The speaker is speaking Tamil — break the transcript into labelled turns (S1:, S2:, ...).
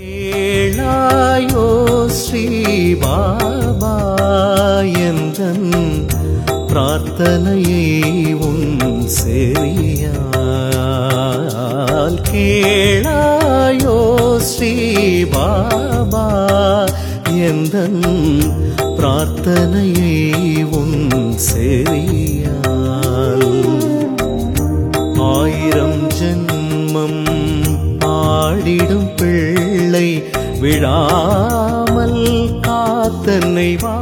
S1: கேளாயோ ஸ்ரீ பாபா எந்தன் பிரார்த்தனையை உன் செறியால் கேளாயோ ஸ்ரீ பாபா எந்தன் பிரார்த்தனையை உன் செறியால் ஆயிரம் ஜென்மம் பாடிடும் பிள்ளை விழாமல் காத்தனை வா